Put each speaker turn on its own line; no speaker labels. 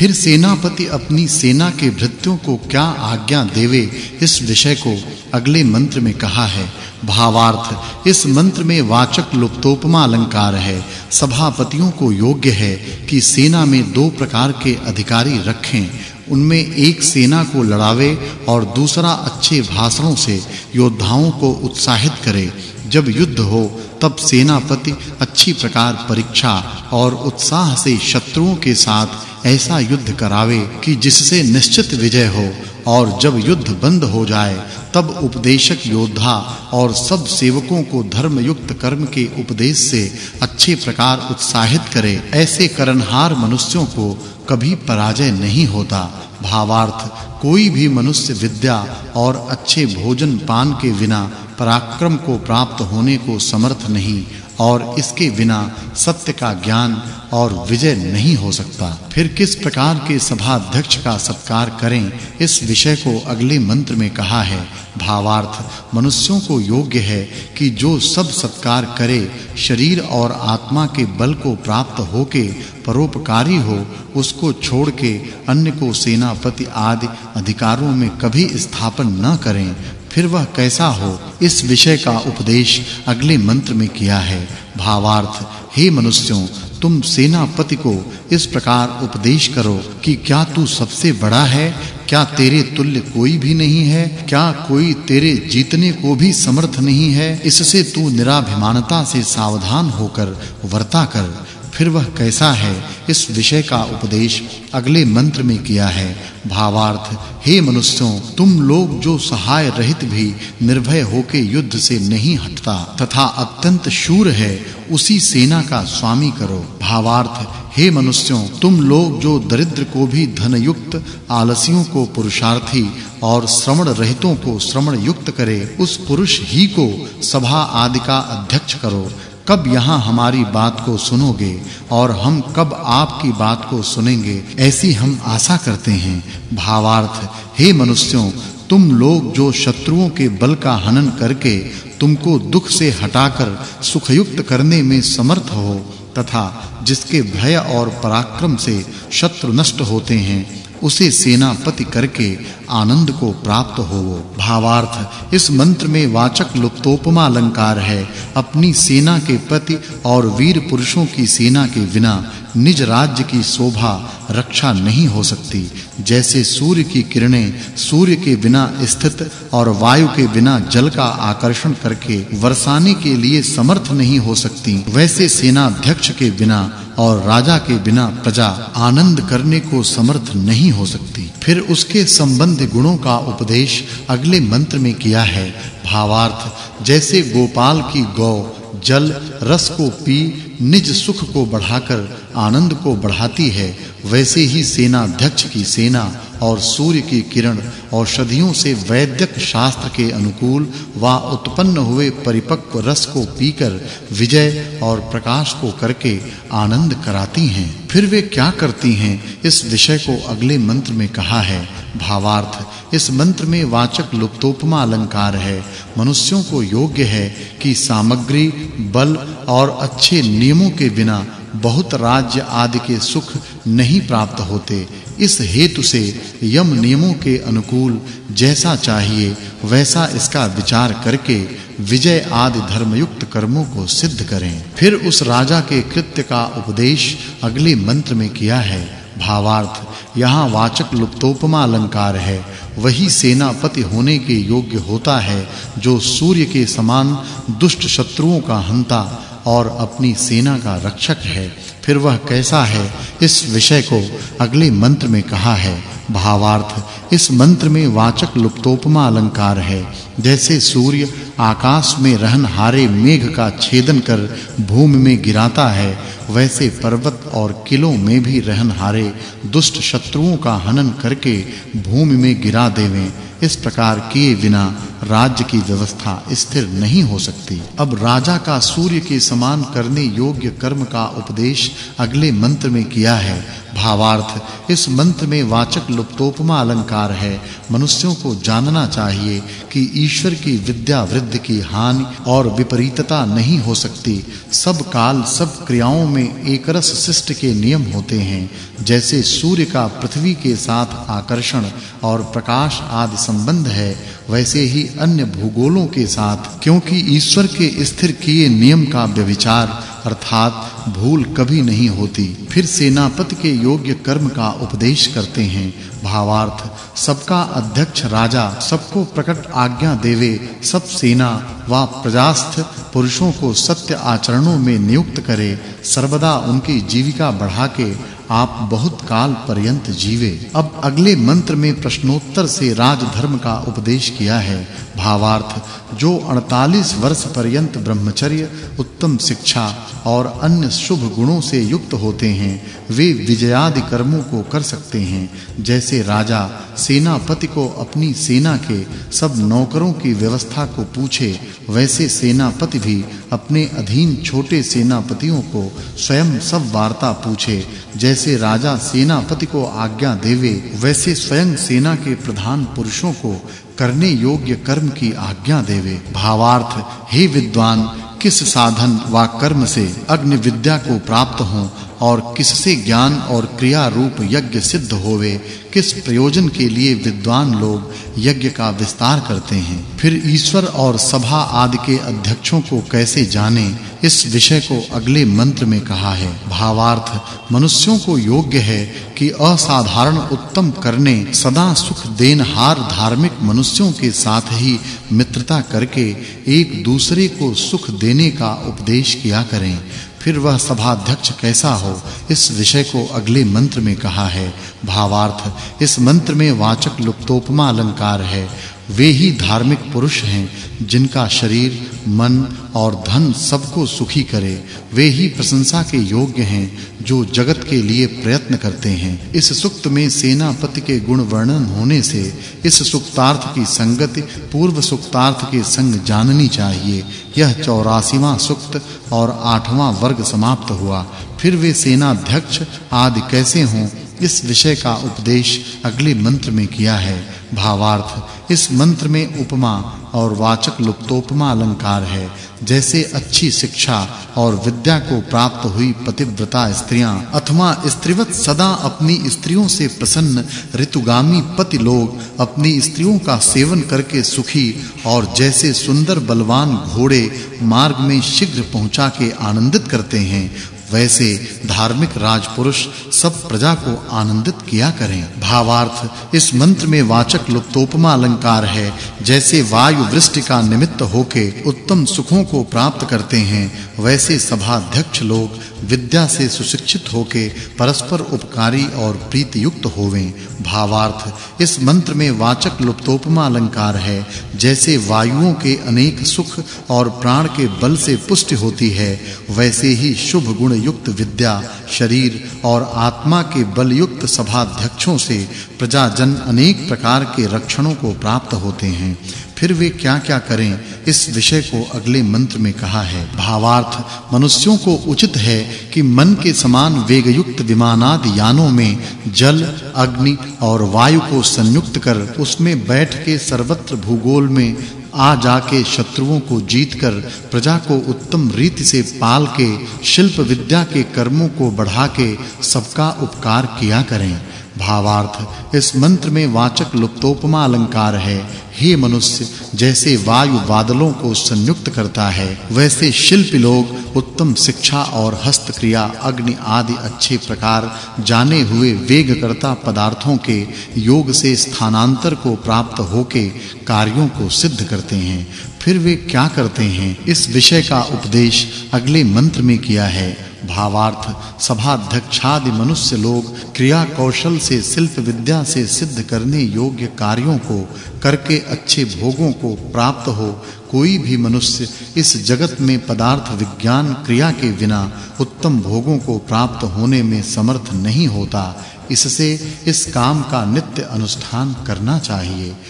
फिर सेनापति अपनी सेना के भृत्यों को क्या आज्ञा देवे, इस विषय को अगले मंत्र में कहा है। भावार्थ, इस मंत्र में वाचक् लुप्तोपमा अलंकार है। सभापतियों को योग्य है कि सेना में दो प्रकार के अधिकारी रखें। उनमें एक सेना को लड़ावे और दूसरा अच्छे भाषणों से योद्धाओं को उत्साहित करे। जब युद्ध हो, तब सेनापति अच्छी प्रकार परीक्षा और उत्साह से शत्रुओं के साथ ऐसा युद्ध करावे कि जिससे निश्चित विजय हो और जब युद्ध बंद हो जाए, तब उपदेशक योद्धा और सब सेवकों को धर्म युक्त कर्म के उपदेश से अच्छे प्रकार उत्साहित करे। ऐसे करनहार मनुष्यों को कभी पराजय नहीं होता। भावार्थ, कोई भी मनुष्य विद्या और अच्छे भोजन पान के बिना पराक्रम को प्राप्त होने को समर्थ नहीं। और इसके बिना सत्य का ज्ञान और विजय नहीं हो सकता। फिर किस प्रकार के सभा अध्यक्ष का सत्कार करें? इस विषय को अगले मंत्र में कहा है। भावार्थ, मनुष्यों को योग्य है कि जो सब सत्कार करे, शरीर और आत्मा के बल को प्राप्त होके परोपकारी हो, उसको छोड़ के अन्य को सेनापति आदि अधिकारों में कभी स्थापन न करें। फिर वह कैसा हो? इस विषय का उपदेश अगले मंत्र में किया है। भावार्थ, हे मनुष्यों, तुम सेनापति को इस प्रकार उपदेश करो कि क्या तू सबसे बड़ा है? क्या तेरे तुल्य कोई भी नहीं है? क्या कोई तेरे जीतने को भी समर्थ नहीं है? इससे तू निराभिमानता से सावधान होकर वर्ता कर। फिर वह कैसा है? इस विषय का उपदेश अगले मंत्र में किया है। भावार्थ, हे मनुष्यों, तुम लोग जो सहाय रहित भी निर्भय होके युद्ध से नहीं हटता, तथा अत्यंत शूर है, उसी सेना का स्वामी करो। भावार्थ, हे मनुष्यों, तुम लोग जो दरिद्र को भी धन युक्त आलसियों को पुरुषार्थी और श्रवण रहितों को श्रवण युक्त करे, उस पुरुष ही को सभा आदि का अध्यक्ष करो। कब यहाँ हमारी बात को सुनोगे और हम कब आपकी बात को सुनेंगे, ऐसी हम आशा करते हैं। भावार्थ, हे मनुष्यों, तुम लोग जो शत्रुओं के बल का हनन करके तुमको दुख से हटाकर सुखयुक्त करने में समर्थ हो तथा जिसके भय और पराक्रम से शत्रु नष्ट होते हैं उसे सेनापति करके आनंद को प्राप्त हो भावार्थ, इस मंत्र में वाचक् लुप्तोपमा अलंकार है। अपनी सेना के प्रति और वीर पुरुषों की सेना के बिना निज राज्य की शोभा, रक्षा नहीं हो सकती। जैसे सूर्य की किरणें सूर्य के बिना स्थित और वायु के बिना जल का आकर्षण करके, वर्षाने के लिए समर्थ नहीं हो सकती, वैसे सेना अध्यक्ष के बिना और राजा के बिना प्रजा आनंद करने को समर्थ नहीं हो सकती। फिर उसके संबंध गुणों का उपदेश अगले मंत्र में किया है। भावार्थ, जैसे गोपाल की गौ जल, रस को पी, निज सुख को बढ़ाकर आनंद को बढ़ाती है, वैसे ही सेना अध्यक्ष की सेना और सूर्य की किरण औषधियों से वैद्यक शास्त्र के अनुकूल व उत्पन्न हुए परिपक्व रस को पीकर विजय और प्रकाश को करके आनंद कराती हैं। फिर वे क्या करती हैं? इस विषय को अगले मंत्र में कहा है। भावार्थ, इस मंत्र में वाचक् लुप्तोपमा अलंकार है। मनुष्यों को योग्य है कि सामग्री, बल और अच्छे नियमों के बिना बहुत राज्य आदि के सुख नहीं प्राप्त होते। इस हेतु से यम नियमों के अनुकूल जैसा चाहिए, वैसा इसका विचार करके विजय आदि धर्मयुक्त कर्मों को सिद्ध करें। फिर उस राजा के कृत्य का उपदेश अगले मंत्र में किया है। भावार्थ, यहाँ वाचक् लुप्तोपमा अलंकार है। वही सेनापति होने के योग्य होता है, जो सूर्य के समान दुष्ट शत्रुओं का हंता और अपनी सेना का रक्षक है। फिर वह कैसा है? इस विषय को अगले मंत्र में कहा है। भावार्थ, इस मंत्र में वाचक् लुप्तोपमा अलंकार है। जैसे सूर्य आकाश में रहन हारे मेघ का छेदन कर भूमि में गिराता है, वैसे पर्वत और किलों में भी रहन हारे दुष्ट शत्रुओं का हनन करके भूमि में गिरा देवें। इस प्रकार किए बिना राज्य की व्यवस्था स्थिर नहीं हो सकती। अब राजा का सूर्य के समान करने योग्य कर्म का उपदेश अगले मंत्र में किया है। भावार्थ, इस मंत्र में वाचक् लुप्तोपमा अलंकार है। मनुष्यों को जानना चाहिए कि ईश्वर की विद्या वृद्धि की हानि और विपरीतता नहीं हो सकती। सब काल, सब क्रियाओं में एकरस शिष्ट के नियम होते हैं। जैसे सूर्य का पृथ्वी के साथ आकर्षण और प्रकाश आदि संबंध है, वैसे ही अन्य भूगोलों के साथ, क्योंकि ईश्वर के स्थिर किए नियम का व्यभिचार अर्थात भूल कभी नहीं होती। फिर सेनापति के योग्य कर्म का उपदेश करते हैं। भावार्थ, सबका अध्यक्ष राजा, सबको प्रकट आज्ञा देवे, सब सेना व प्रजास्थ पुरुषों को सत्य आचरणों में नियुक्त करे, सर्वदा उनकी जीविका बढ़ा के आप बहुत काल पर्यंत जीवे। अब अगले मंत्र में प्रश्नोत्तर से राजधर्म का उपदेश किया है। भावार्थ, जो 48 वर्ष पर्यंत ब्रह्मचर्य, उत्तम शिक्षा और अन्य शुभ गुणों से युक्त होते हैं, वे विजयादि कर्मों को कर सकते हैं। जैसे राजा सेनापति को अपनी सेना के सब नौकरों की व्यवस्था को पूछे, वैसे सेनापति भी अपने अधीन छोटे सेनापतियों को स्वयं सब वार्ता पूछे। जैसे राजा सेनापति को आज्ञा देवे, वैसे स्वयं सेना के प्रधान पुरुषों को करने योग्य कर्म की आज्ञा देवे। भावार्थ, हे विद्वान, किस साधन व कर्म से अग्नि विद्या को प्राप्त हो और किससे ज्ञान और क्रिया रूप यज्ञ सिद्ध होवे, किस प्रयोजन के लिए विद्वान लोग यज्ञ का विस्तार करते हैं? फिर ईश्वर और सभा आदि के अध्यक्षों को कैसे जाने? इस विषय को अगले मंत्र में कहा है। भावार्थ, मनुष्यों को योग्य है कि असाधारण उत्तम करने, सदा सुख देनहार धार्मिक मनुष्यों के साथ ही मित्रता करके एक दूसरे को सुख देने का उपदेश किया करें। फिर वह सभाध्यक्ष कैसा हो? इस विषय को अगले मंत्र में कहा है। भावार्थ, इस मंत्र में वाचक् लुप्तोपमा अलंकार है। वे ही धार्मिक पुरुष हैं, जिनका शरीर, मन और धन सबको सुखी करे। वे ही प्रशंसा के योग्य हैं, जो जगत के लिए प्रयत्न करते हैं। इस सुक्त में सेनापति के गुण वर्णन होने से इस सुक्तार्थ की संगति, पूर्व सुक्तार्थ के संग जाननी चाहिए। यह 84वां सुक्त और 8वां वर्ग समाप्त हुआ। फिर वे सेनाध्यक्ष आदि कैसे हों, इस विषय का उपदेश अगले मंत्र में किया है। भावार्थ इस मंत्र में उपमा और वाचक् लुप्तोपमा अलंकार है, जैसे अच्छी शिक्षा और विद्या को प्राप्त हुई पतिव्रता स्त्रियाँ। अथवा स्त्रीवत सदा अपनी स्त्रियों से प्रसन्न, ऋतुगामी पति लोग अपनी स्त्रियों का सेवन करके सुखी और जैसे सुंदर बलवान घोड़े मार्ग में शीघ्र पहुँचा के आनंदित करते हैं वैसे धार्मिक राजपुरुष सब प्रजा को आनंदित किया करें। भावार्थ, इस मंत्र में वाचक् लुप्तोपमा अलंकार है, जैसे वायु वृष्टि का निमित्त होके उत्तम सुखों को प्राप्त करते हैं, वैसे सभाध्यक्ष लोग विद्या से सुशिक्षित होके परस्पर उपकारी और प्रीति युक्त होवें। भावार्थ, इस मंत्र में वाचक् लुप्तोपमा अलंकार है, जैसे वायुओं के अनेक सुख और प्राण के बल से पुष्टि होती है, वैसे ही शुभ गुण युक्त विद्या, शरीर और आत्मा के बल युक्त सभाध्यक्षों से प्रजाजन अनेक प्रकार के रक्षणों को प्राप्त होते हैं। फिर वे क्या-क्या करें, इस विषय को अगले मंत्र में कहा है। भावार्थ, मनुष्यों को उचित है कि मन के समान वेग युक्त विमानादि यानों में जल, अग्नि और वायु को संयुक्त कर उसमें बैठ के सर्वत्र भूगोल में आ जाके शत्रुओं को जीतकर प्रजा को उत्तम रीति से पाल के, शिल्प विद्या के कर्मों को बढ़ा के सबका उपकार किया करें। भावार्थ, इस मंत्र में वाचक् लुप्तोपमा अलंकार है। हे मनुष्य, जैसे वायु बादलों को संयुक्त करता है, वैसे शिल्पी लोग उत्तम शिक्षा और हस्त क्रिया अग्नि आदि अच्छे प्रकार, जाने हुए वेगकर्ता पदार्थों के योग से स्थानांतर को प्राप्त होके कार्यों को सिद्ध करते हैं। फिर वे क्या करते हैं? इस विषय का उपदेश अगले मंत्र में किया है। भावार्थ, सभाध्यक्षादि मनुष्य लोग क्रिया कौशल से शिल्प विद्या से सिद्ध करने योग्य कार्यों को करके अच्छे भोगों को प्राप्त हो। कोई भी मनुष्य इस जगत में पदार्थ विज्ञान क्रिया के बिना उत्तम भोगों को प्राप्त होने में समर्थ नहीं होता। इससे इस काम का नित्य अनुष्ठान करना चाहिए।